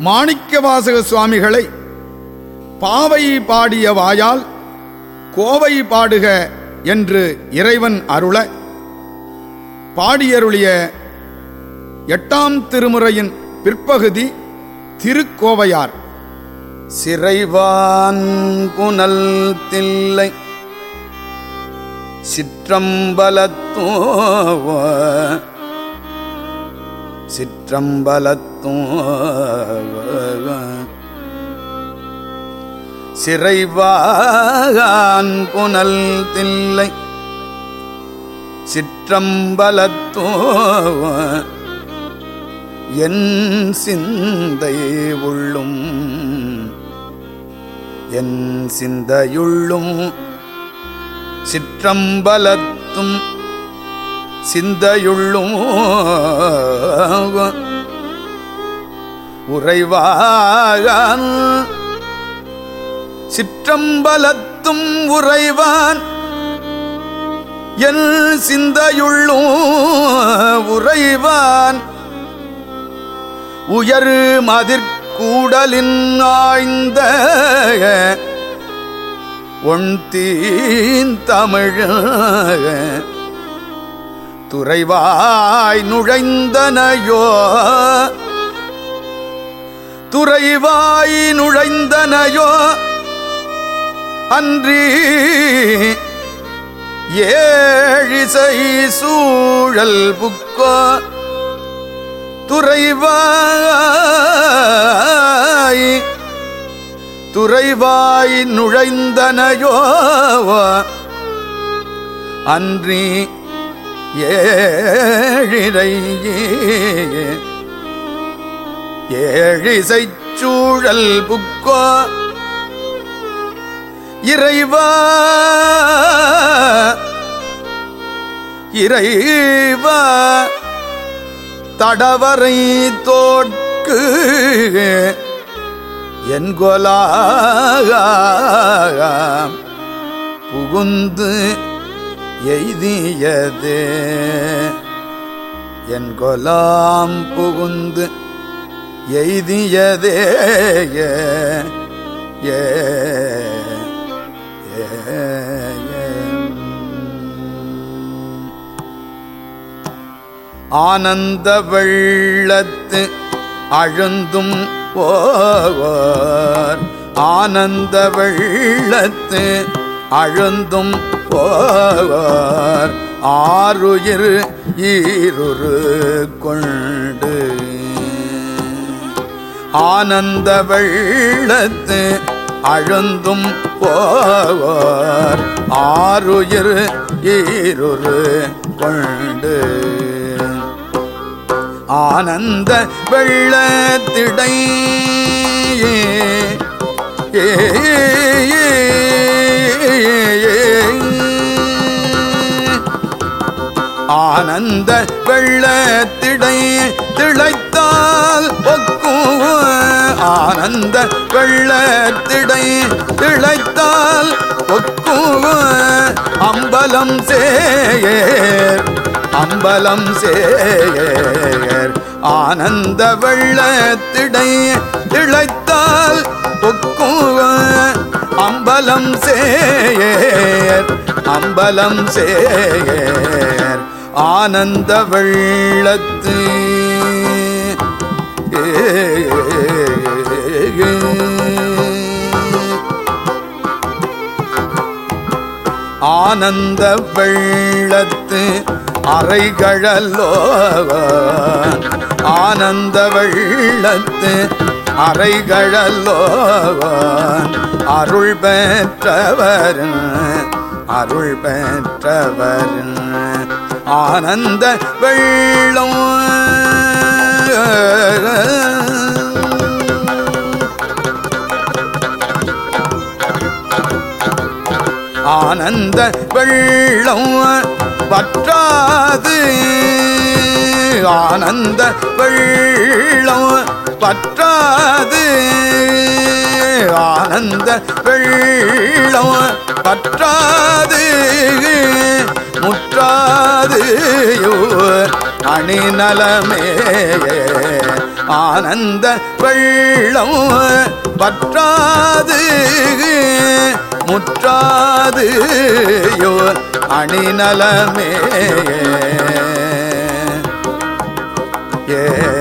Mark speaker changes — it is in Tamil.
Speaker 1: மாணிக்கவாசக சுவாமிகளை பாவை பாடிய வாயால் கோவை பாடுக என்று இறைவன் அருள பாடியருளிய எட்டாம் திருமுறையின் பிற்பகுதி திருக்கோவையார்.
Speaker 2: சிறைவான் புனல் தில்லை சிற்றம்பலத்தோ சிற்றம்பலத்தோ சிறைவாகான் புனல் தில்லை சிற்றம்பலத்தோ என் சிந்தை உள்ளும் என் சிந்தையுள்ளும் சிற்றம்பலத்தும் சிந்தையுள்ளும். உறைவான் சிற்றம்பலத்தும் உறைவான். என் சிந்தையுள்ளும் உறைவான். உயர் மதிர்கூடலின் ஆய்ந்த ஒன்தீன் தமிழ. துறைவாய் நுழைந்தனையோ துறைவாய் நுழைந்தனையோ அன்றி ஏழிசை சூழல் புக்கோ துறைவாய் துறைவாய் நுழைந்தனையோ அன்றி ஏழிரையே ஏழிசை சூழல் புக்கோ? இறைவா இறைவா தடவரை தோற்கு என்கொலாக புகுந்து எய்தியதே. என்கொலாம் புகுந்து எய்தியதே ஏ ஏ ஆனந்த வெள்ளத்து அழுந்தும் போவார். ஆனந்த வெள்ளத்து அழுந்தும் போவார். ஆறுயிர் ஈருரு கொண்டு ஆனந்த வெள்ளத்து அழுந்தும் போவார். ஆறுயிர் ஈருரு கொண்டு. ஆனந்த வெள்ளத்திடை ஆனந்த வெள்ளத்திடை அந்த வெள்ளத்திடை திளைத்தால் ஒக்கும் அம்பலம் சேயர் அம்பலம் சேயர். ஆனந்த வெள்ளத்திடை திளைத்தால் ஒக்கும் அம்பலம் சேயர் அம்பலம் சேயர். ஆனந்த வெள்ளத்து ஏ ஆனந்த வெள்ளத்து அறைகழலோ ஆனந்த வெள்ளத்து அறைகழலோ அருள் பெற்றவர் அருள் பெற்றவர். ஆனந்த வெள்ளம். ஆனந்த வெள்ளம் பற்றாது ஆனந்த வெள்ளம் பற்றாது ஆனந்த வெள்ளம் பற்றாது முற்றாது. அணிநலமே ஆனந்த வெள்ளம் பற்றாது முற்றாது யோர் அணிநலமே. ஏ